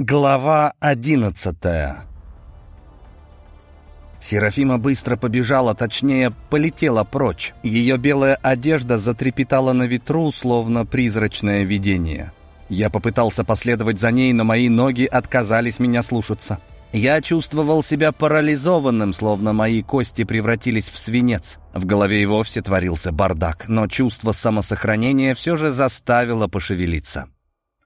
Глава одиннадцатая Серафима быстро побежала, точнее, полетела прочь. Ее белая одежда затрепетала на ветру, словно призрачное видение. Я попытался последовать за ней, но мои ноги отказались меня слушаться. Я чувствовал себя парализованным, словно мои кости превратились в свинец. В голове и вовсе творился бардак, но чувство самосохранения все же заставило пошевелиться.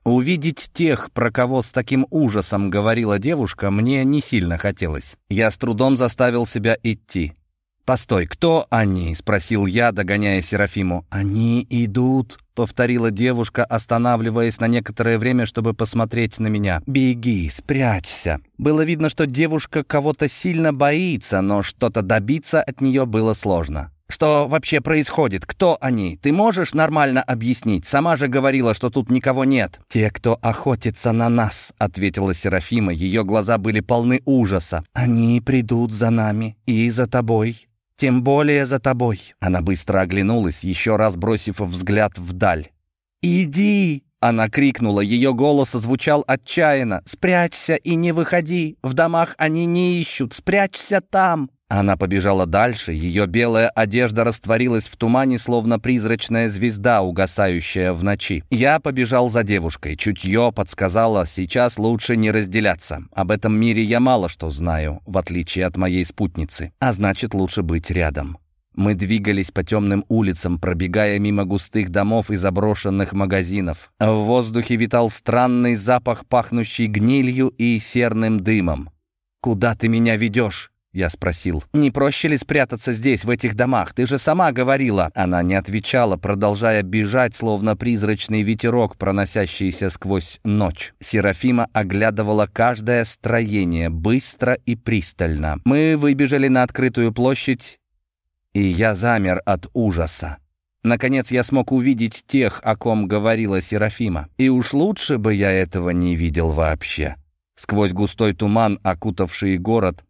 Увидеть тех, про кого с таким ужасом говорила девушка, мне не сильно хотелось. Я с трудом заставил себя идти. «Постой, кто они?» — спросил я, догоняя Серафиму. «Они идут», — повторила девушка, останавливаясь на некоторое время, чтобы посмотреть на меня. «Беги, спрячься». Было видно, что девушка кого-то сильно боится, но что-то добиться от нее было сложно. Что вообще происходит? Кто они? Ты можешь нормально объяснить? Сама же говорила, что тут никого нет». «Те, кто охотится на нас», — ответила Серафима. Ее глаза были полны ужаса. «Они придут за нами и за тобой. Тем более за тобой». Она быстро оглянулась, еще раз бросив взгляд вдаль. «Иди!» Она крикнула, ее голос звучал отчаянно. «Спрячься и не выходи! В домах они не ищут! Спрячься там!» Она побежала дальше, ее белая одежда растворилась в тумане, словно призрачная звезда, угасающая в ночи. Я побежал за девушкой. Чутье подсказало, сейчас лучше не разделяться. Об этом мире я мало что знаю, в отличие от моей спутницы. А значит, лучше быть рядом. Мы двигались по темным улицам, пробегая мимо густых домов и заброшенных магазинов. В воздухе витал странный запах, пахнущий гнилью и серным дымом. «Куда ты меня ведешь?» Я спросил, «Не проще ли спрятаться здесь, в этих домах? Ты же сама говорила». Она не отвечала, продолжая бежать, словно призрачный ветерок, проносящийся сквозь ночь. Серафима оглядывала каждое строение, быстро и пристально. Мы выбежали на открытую площадь, и я замер от ужаса. Наконец я смог увидеть тех, о ком говорила Серафима. И уж лучше бы я этого не видел вообще. Сквозь густой туман, окутавший город,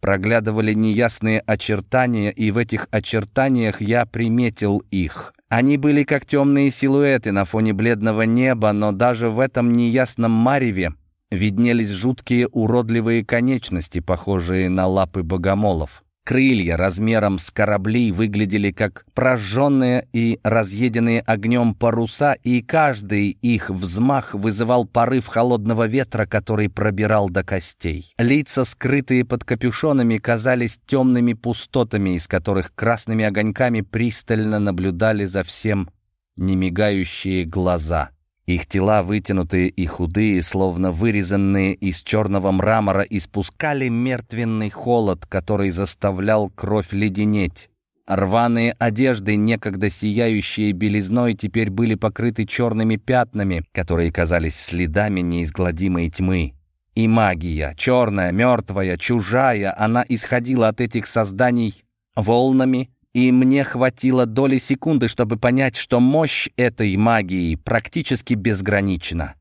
проглядывали неясные очертания, и в этих очертаниях я приметил их. Они были как темные силуэты на фоне бледного неба, но даже в этом неясном мареве виднелись жуткие уродливые конечности, похожие на лапы богомолов. Крылья размером с корабли выглядели как прожженные и разъеденные огнем паруса, и каждый их взмах вызывал порыв холодного ветра, который пробирал до костей. Лица, скрытые под капюшонами, казались темными пустотами, из которых красными огоньками пристально наблюдали за всем немигающие глаза. Их тела, вытянутые и худые, словно вырезанные из черного мрамора, испускали мертвенный холод, который заставлял кровь леденеть. Рваные одежды, некогда сияющие белизной, теперь были покрыты черными пятнами, которые казались следами неизгладимой тьмы. И магия, черная, мертвая, чужая, она исходила от этих созданий волнами, и мне хватило доли секунды, чтобы понять, что мощь этой магии практически безгранична.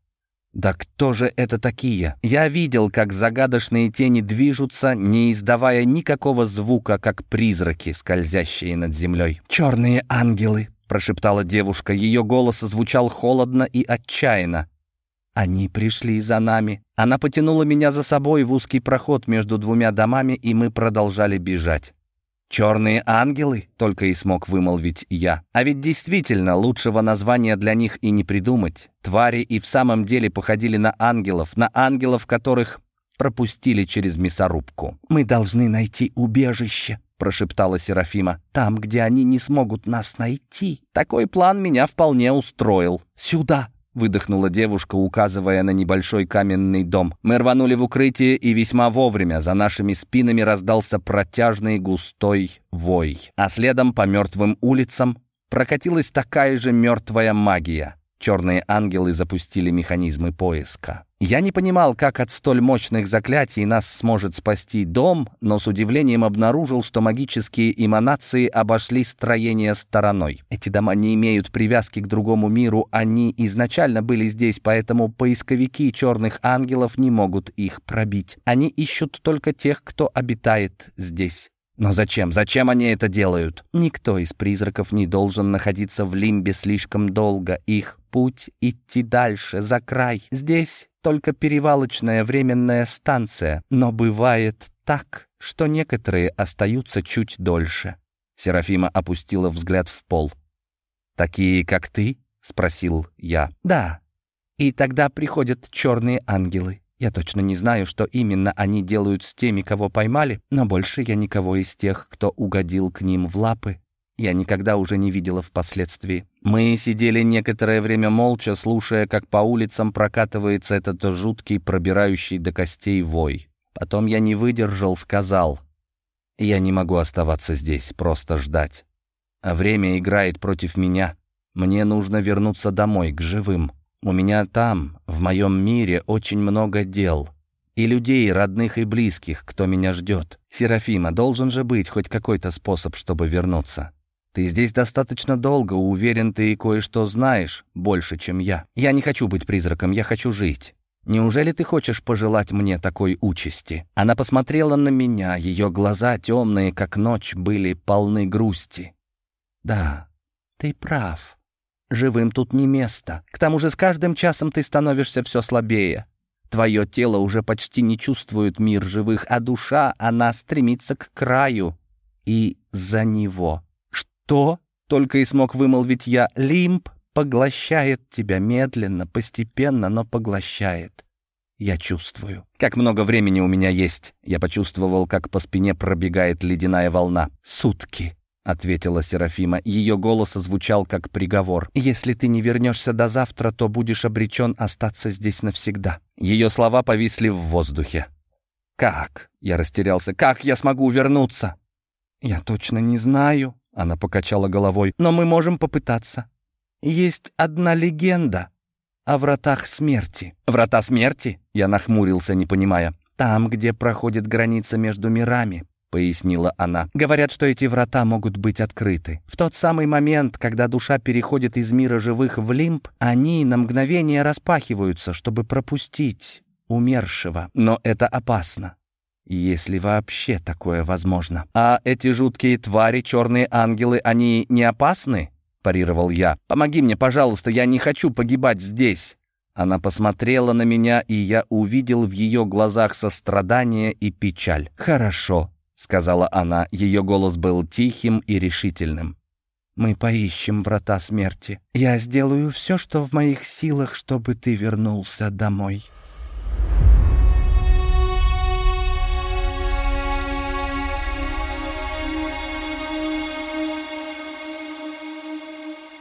Да кто же это такие? Я видел, как загадочные тени движутся, не издавая никакого звука, как призраки, скользящие над землей. «Черные ангелы!» — прошептала девушка. Ее голос звучал холодно и отчаянно. «Они пришли за нами». Она потянула меня за собой в узкий проход между двумя домами, и мы продолжали бежать. «Черные ангелы?» — только и смог вымолвить я. А ведь действительно лучшего названия для них и не придумать. Твари и в самом деле походили на ангелов, на ангелов, которых пропустили через мясорубку. «Мы должны найти убежище», — прошептала Серафима. «Там, где они не смогут нас найти». Такой план меня вполне устроил. «Сюда!» Выдохнула девушка, указывая на небольшой каменный дом. Мы рванули в укрытие, и весьма вовремя за нашими спинами раздался протяжный густой вой. А следом по мертвым улицам прокатилась такая же мертвая магия. Черные ангелы запустили механизмы поиска. Я не понимал, как от столь мощных заклятий нас сможет спасти дом, но с удивлением обнаружил, что магические эманации обошли строение стороной. Эти дома не имеют привязки к другому миру, они изначально были здесь, поэтому поисковики черных ангелов не могут их пробить. Они ищут только тех, кто обитает здесь. Но зачем? Зачем они это делают? Никто из призраков не должен находиться в лимбе слишком долго. Их путь идти дальше, за край. Здесь только перевалочная временная станция, но бывает так, что некоторые остаются чуть дольше». Серафима опустила взгляд в пол. «Такие, как ты?» — спросил я. «Да. И тогда приходят черные ангелы. Я точно не знаю, что именно они делают с теми, кого поймали, но больше я никого из тех, кто угодил к ним в лапы, я никогда уже не видела впоследствии. Мы сидели некоторое время молча, слушая, как по улицам прокатывается этот жуткий, пробирающий до костей вой. Потом я не выдержал, сказал, «Я не могу оставаться здесь, просто ждать. А время играет против меня. Мне нужно вернуться домой, к живым. У меня там, в моем мире, очень много дел. И людей, родных и близких, кто меня ждет. Серафима, должен же быть хоть какой-то способ, чтобы вернуться. Ты здесь достаточно долго, уверен, ты и кое-что знаешь, больше, чем я. Я не хочу быть призраком, я хочу жить. Неужели ты хочешь пожелать мне такой участи?» Она посмотрела на меня, ее глаза, темные, как ночь, были полны грусти. «Да, ты прав. Живым тут не место. К тому же с каждым часом ты становишься все слабее. Твое тело уже почти не чувствует мир живых, а душа, она стремится к краю и за него. Что? Только и смог вымолвить я. Лимб поглощает тебя медленно, постепенно, но поглощает. Я чувствую. Как много времени у меня есть. Я почувствовал, как по спине пробегает ледяная волна. Сутки. — ответила Серафима. Ее голос звучал как приговор. «Если ты не вернешься до завтра, то будешь обречен остаться здесь навсегда». Ее слова повисли в воздухе. «Как?» — я растерялся. «Как я смогу вернуться?» «Я точно не знаю», — она покачала головой. «Но мы можем попытаться. Есть одна легенда о вратах смерти». «Врата смерти?» — я нахмурился, не понимая. «Там, где проходит граница между мирами», — пояснила она. «Говорят, что эти врата могут быть открыты. В тот самый момент, когда душа переходит из мира живых в лимб, они на мгновение распахиваются, чтобы пропустить умершего. Но это опасно. Если вообще такое возможно. А эти жуткие твари, черные ангелы, они не опасны?» — парировал я. «Помоги мне, пожалуйста, я не хочу погибать здесь». Она посмотрела на меня, и я увидел в ее глазах сострадание и печаль. «Хорошо», — сказала она. Ее голос был тихим и решительным. «Мы поищем врата смерти. Я сделаю все, что в моих силах, чтобы ты вернулся домой».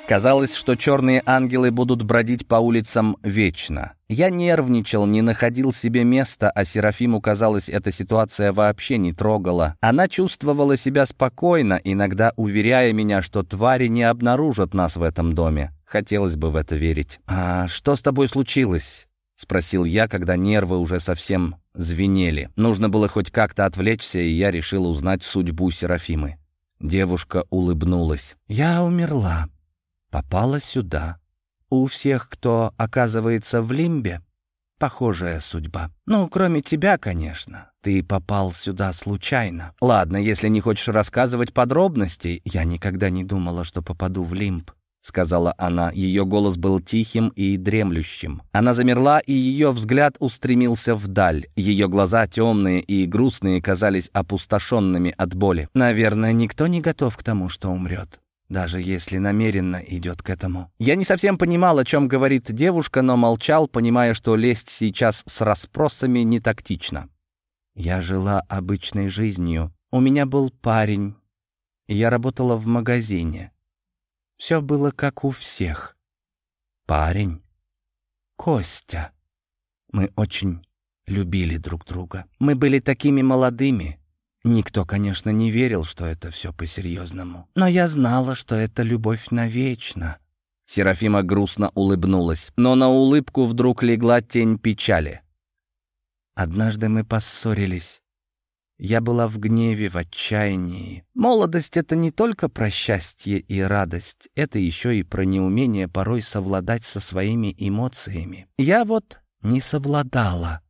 Казалось, что черные ангелы будут бродить по улицам вечно. Я нервничал, не находил себе места, а Серафиму, казалось, эта ситуация вообще не трогала. Она чувствовала себя спокойно, иногда уверяя меня, что твари не обнаружат нас в этом доме. Хотелось бы в это верить. «А что с тобой случилось?» — спросил я, когда нервы уже совсем звенели. Нужно было хоть как-то отвлечься, и я решил узнать судьбу Серафимы. Девушка улыбнулась. «Я умерла», попала сюда. У всех, кто оказывается в лимбе, похожая судьба. Ну, кроме тебя, конечно. Ты попал сюда случайно. Ладно, если не хочешь рассказывать подробностей, я никогда не думала, что попаду в лимб. — сказала она. Ее голос был тихим и дремлющим. Она замерла, и ее взгляд устремился вдаль. Ее глаза, темные и грустные, казались опустошенными от боли. «Наверное, никто не готов к тому, что умрет даже если намеренно идет к этому. Я не совсем понимал, о чем говорит девушка, но молчал, понимая, что лезть сейчас с расспросами не тактично. Я жила обычной жизнью. У меня был парень. Я работала в магазине. Все было как у всех. Парень. Костя. Мы очень любили друг друга. Мы были такими молодыми, Никто, конечно, не верил, что это все по-серьезному. Но я знала, что это любовь навечно. Серафима грустно улыбнулась, но на улыбку вдруг легла тень печали. Однажды мы поссорились. Я была в гневе, в отчаянии. Молодость — это не только про счастье и радость, это еще и про неумение порой совладать со своими эмоциями. Я вот не совладала.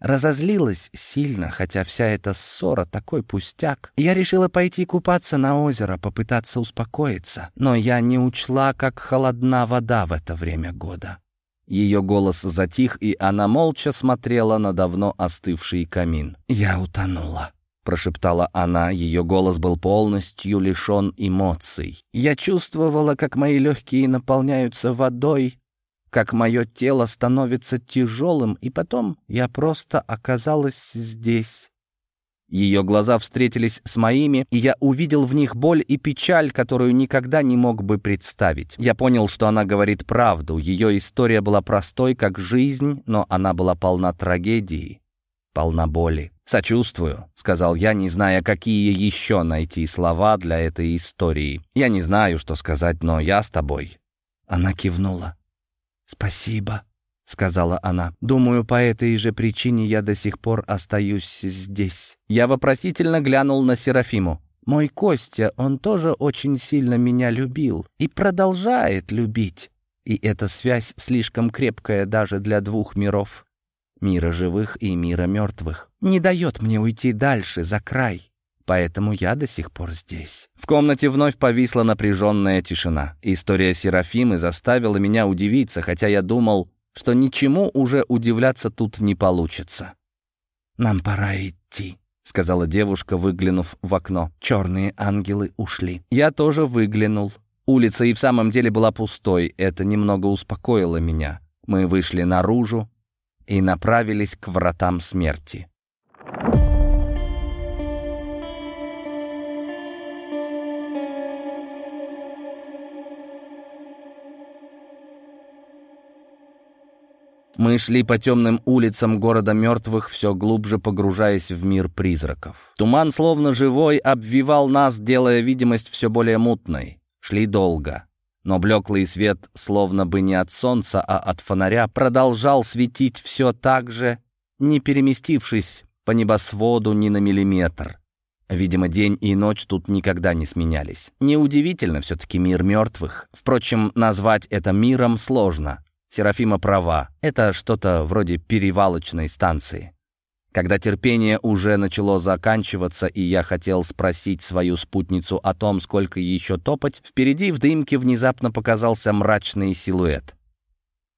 Разозлилась сильно, хотя вся эта ссора такой пустяк. Я решила пойти купаться на озеро, попытаться успокоиться. Но я не учла, как холодна вода в это время года. Ее голос затих, и она молча смотрела на давно остывший камин. «Я утонула», — прошептала она. Ее голос был полностью лишен эмоций. «Я чувствовала, как мои легкие наполняются водой, как мое тело становится тяжелым, и потом я просто оказалась здесь. Ее глаза встретились с моими, и я увидел в них боль и печаль, которую никогда не мог бы представить. Я понял, что она говорит правду. Ее история была простой, как жизнь, но она была полна трагедии, полна боли. «Сочувствую», — сказал я, не зная, какие еще найти слова для этой истории. «Я не знаю, что сказать, но я с тобой». Она кивнула. «Спасибо», — сказала она. «Думаю, по этой же причине я до сих пор остаюсь здесь». Я вопросительно глянул на Серафиму. «Мой Костя, он тоже очень сильно меня любил и продолжает любить. И эта связь слишком крепкая даже для двух миров, мира живых и мира мертвых, не дает мне уйти дальше, за край. Поэтому я до сих пор здесь». В комнате вновь повисла напряженная тишина. История Серафимы заставила меня удивиться, хотя я думал, что ничему уже удивляться тут не получится. «Нам пора идти», — сказала девушка, выглянув в окно. «Черные ангелы ушли». Я тоже выглянул. Улица и в самом деле была пустой. Это немного успокоило меня. Мы вышли наружу и направились к вратам смерти. Мы шли по темным улицам города мертвых, все глубже погружаясь в мир призраков. Туман, словно живой, обвивал нас, делая видимость все более мутной. Шли долго. Но блеклый свет, словно бы не от солнца, а от фонаря, продолжал светить все так же, не переместившись по небосводу ни на миллиметр. Видимо, день и ночь тут никогда не сменялись. Неудивительно все-таки мир мертвых. Впрочем, назвать это миром сложно. Серафима права. Это что-то вроде перевалочной станции. Когда терпение уже начало заканчиваться, и я хотел спросить свою спутницу о том, сколько еще топать, впереди в дымке внезапно показался мрачный силуэт.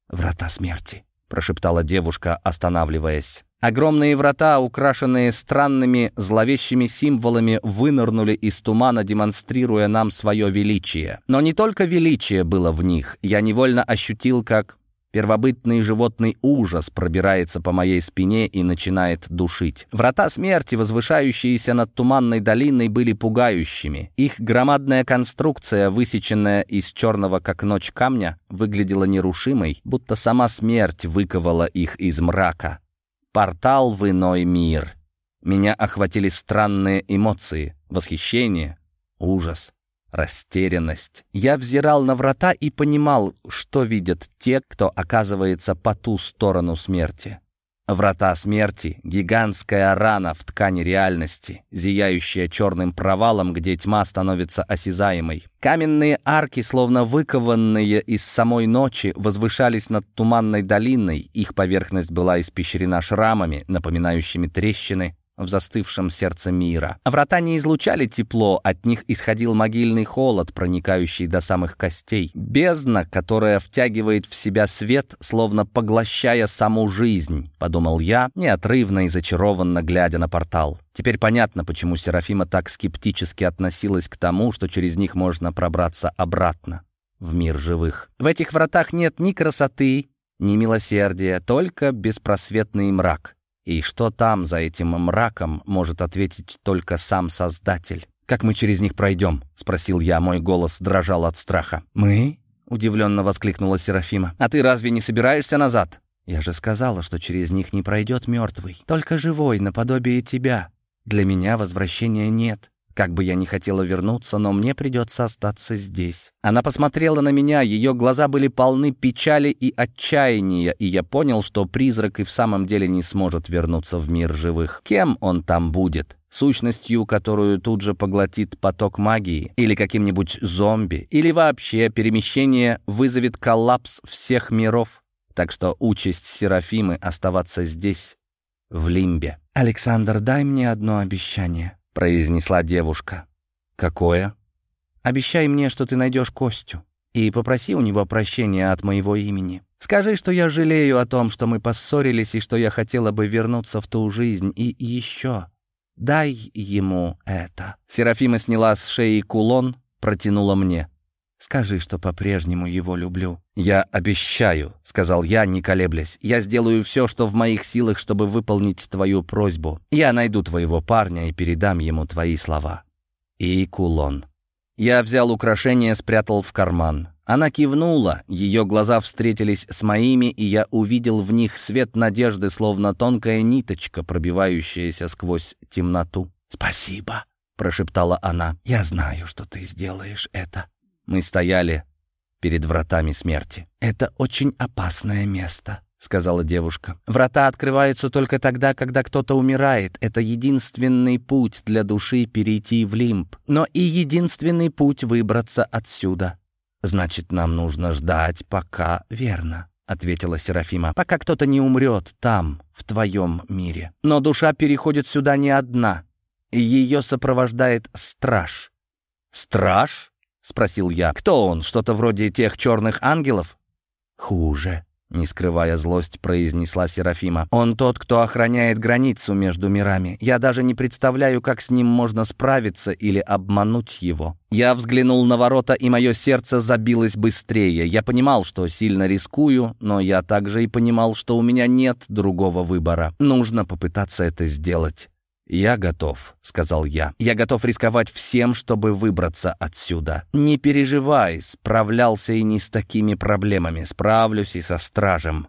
«Врата смерти», — прошептала девушка, останавливаясь. Огромные врата, украшенные странными зловещими символами, вынырнули из тумана, демонстрируя нам свое величие. Но не только величие было в них. Я невольно ощутил, как Первобытный животный ужас пробирается по моей спине и начинает душить. Врата смерти, возвышающиеся над туманной долиной, были пугающими. Их громадная конструкция, высеченная из черного как ночь камня, выглядела нерушимой, будто сама смерть выковала их из мрака. Портал в иной мир. Меня охватили странные эмоции, восхищение, ужас растерянность. Я взирал на врата и понимал, что видят те, кто оказывается по ту сторону смерти. Врата смерти — гигантская рана в ткани реальности, зияющая черным провалом, где тьма становится осязаемой. Каменные арки, словно выкованные из самой ночи, возвышались над туманной долиной, их поверхность была испещрена шрамами, напоминающими трещины в застывшем сердце мира. Врата не излучали тепло, от них исходил могильный холод, проникающий до самых костей. Бездна, которая втягивает в себя свет, словно поглощая саму жизнь, подумал я, неотрывно и зачарованно глядя на портал. Теперь понятно, почему Серафима так скептически относилась к тому, что через них можно пробраться обратно в мир живых. В этих вратах нет ни красоты, ни милосердия, только беспросветный мрак. И что там, за этим мраком, может ответить только сам Создатель? «Как мы через них пройдем?» — спросил я, мой голос дрожал от страха. «Мы?» — удивленно воскликнула Серафима. «А ты разве не собираешься назад?» «Я же сказала, что через них не пройдет мертвый, только живой, наподобие тебя. Для меня возвращения нет. Как бы я ни хотела вернуться, но мне придется остаться здесь. Она посмотрела на меня, ее глаза были полны печали и отчаяния, и я понял, что призрак и в самом деле не сможет вернуться в мир живых. Кем он там будет? Сущностью, которую тут же поглотит поток магии, или каким-нибудь зомби, или вообще перемещение вызовет коллапс всех миров. Так что участь Серафимы оставаться здесь в Лимбе. «Александр, дай мне одно обещание», — произнесла девушка. «Какое?» «Обещай мне, что ты найдешь Костю, и попроси у него прощения от моего имени. Скажи, что я жалею о том, что мы поссорились, и что я хотела бы вернуться в ту жизнь, и еще. Дай ему это». Серафима сняла с шеи кулон, протянула мне. Скажи, что по-прежнему его люблю». «Я обещаю», — сказал я, не колеблясь. «Я сделаю все, что в моих силах, чтобы выполнить твою просьбу. Я найду твоего парня и передам ему твои слова». И кулон. Я взял украшение, спрятал в карман. Она кивнула, ее глаза встретились с моими, и я увидел в них свет надежды, словно тонкая ниточка, пробивающаяся сквозь темноту. «Спасибо», — прошептала она. «Я знаю, что ты сделаешь это». Мы стояли перед вратами смерти. «Это очень опасное место», — сказала девушка. «Врата открываются только тогда, когда кто-то умирает. Это единственный путь для души перейти в лимб, но и единственный путь выбраться отсюда». «Значит, нам нужно ждать, пока верно», — ответила Серафима, «пока кто-то не умрет там, в твоем мире. Но душа переходит сюда не одна, и ее сопровождает страж». «Страж?» — спросил я. «Кто он? Что-то вроде тех черных ангелов?» «Хуже», — не скрывая злость, произнесла Серафима. «Он тот, кто охраняет границу между мирами. Я даже не представляю, как с ним можно справиться или обмануть его». Я взглянул на ворота, и мое сердце забилось быстрее. Я понимал, что сильно рискую, но я также и понимал, что у меня нет другого выбора. Нужно попытаться это сделать. «Я готов», — сказал я. «Я готов рисковать всем, чтобы выбраться отсюда. Не переживай, справлялся и не с такими проблемами. Справлюсь и со стражем».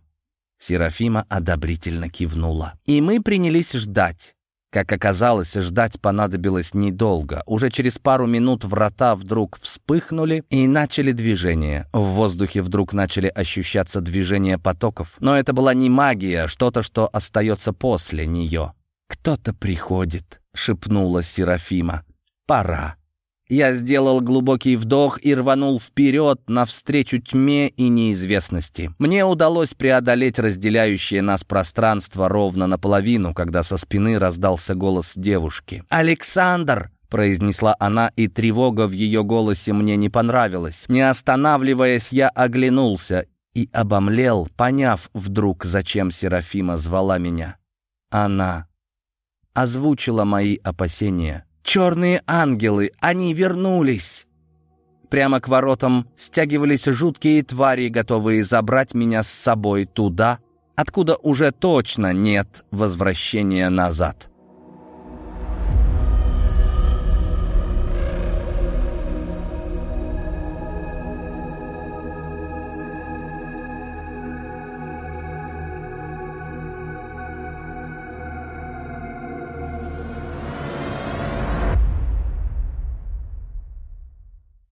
Серафима одобрительно кивнула. И мы принялись ждать. Как оказалось, ждать понадобилось недолго. Уже через пару минут врата вдруг вспыхнули и начали движение. В воздухе вдруг начали ощущаться движения потоков. Но это была не магия, а что-то, что остается после нее. «Кто-то приходит», — шепнула Серафима. «Пора». Я сделал глубокий вдох и рванул вперед навстречу тьме и неизвестности. Мне удалось преодолеть разделяющее нас пространство ровно наполовину, когда со спины раздался голос девушки. «Александр!» — произнесла она, и тревога в ее голосе мне не понравилась. Не останавливаясь, я оглянулся и обомлел, поняв вдруг, зачем Серафима звала меня. Она озвучила мои опасения. «Черные ангелы! Они вернулись!» Прямо к воротам стягивались жуткие твари, готовые забрать меня с собой туда, откуда уже точно нет возвращения назад.